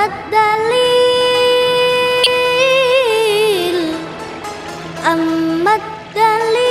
Amat dalil Amat dalil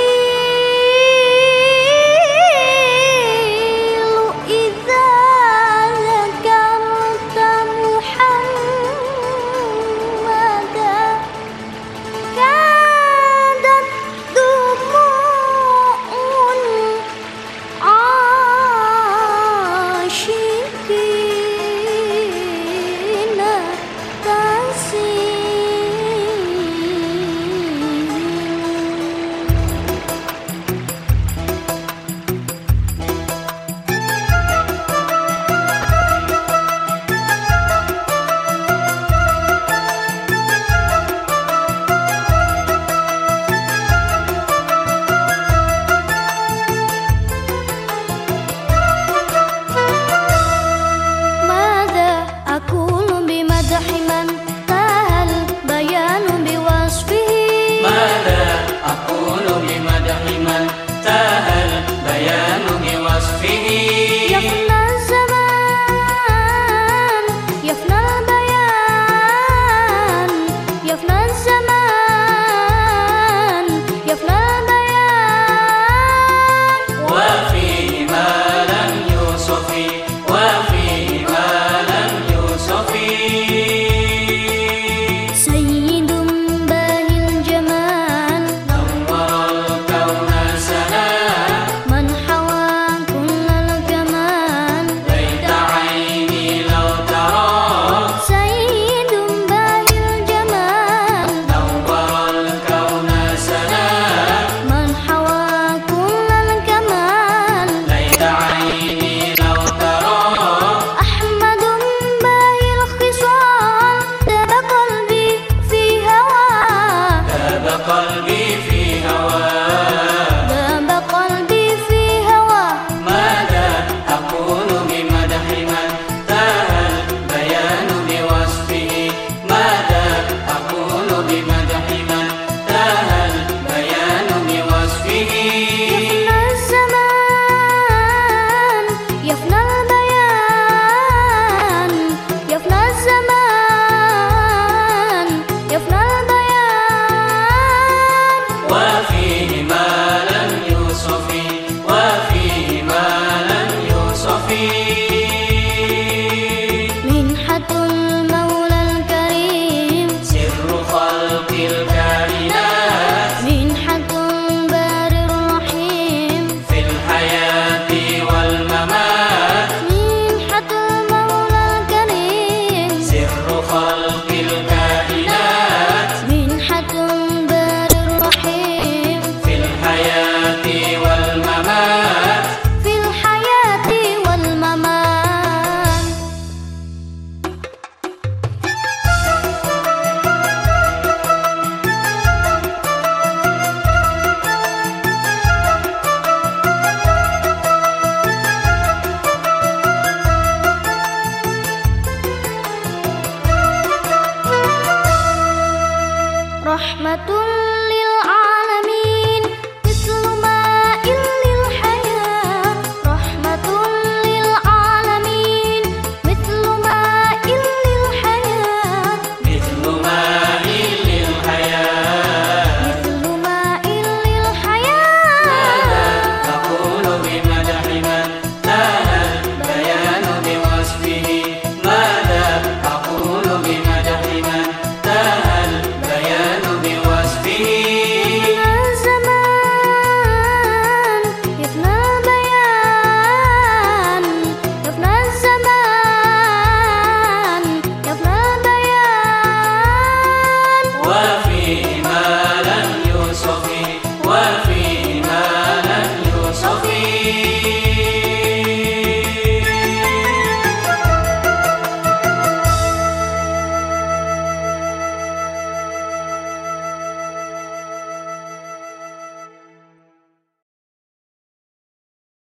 My rahmatul